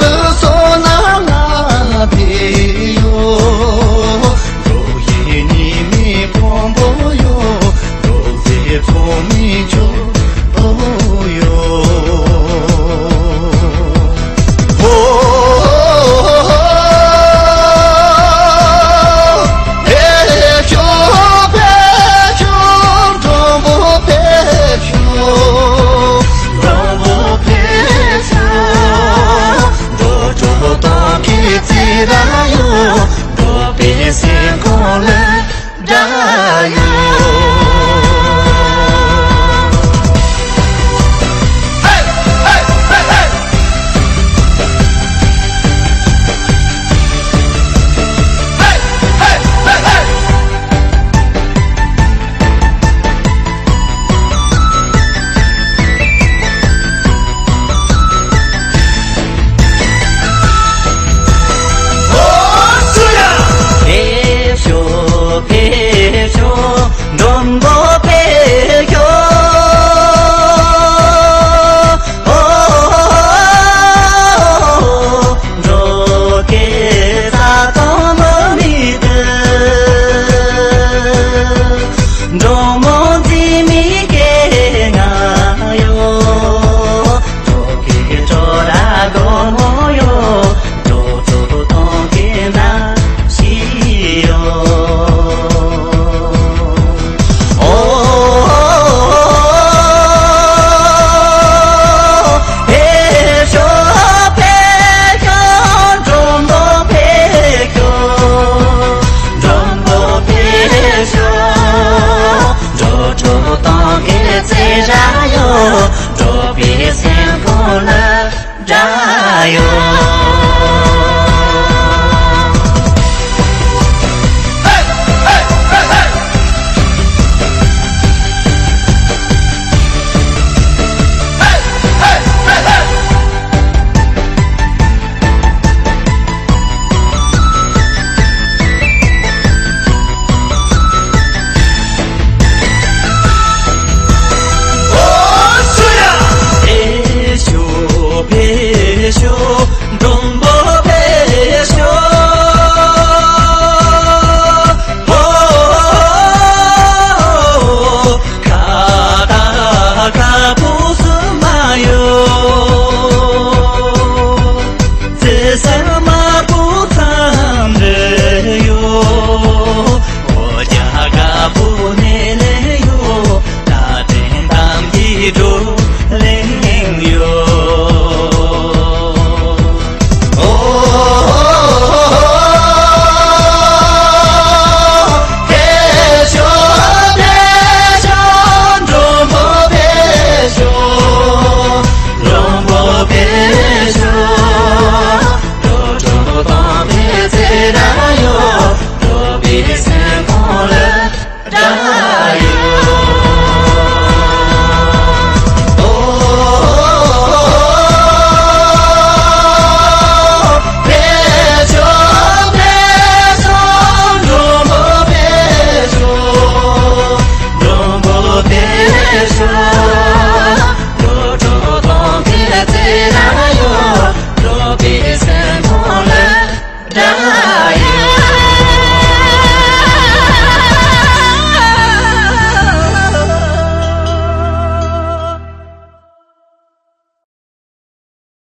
何错？よ दाया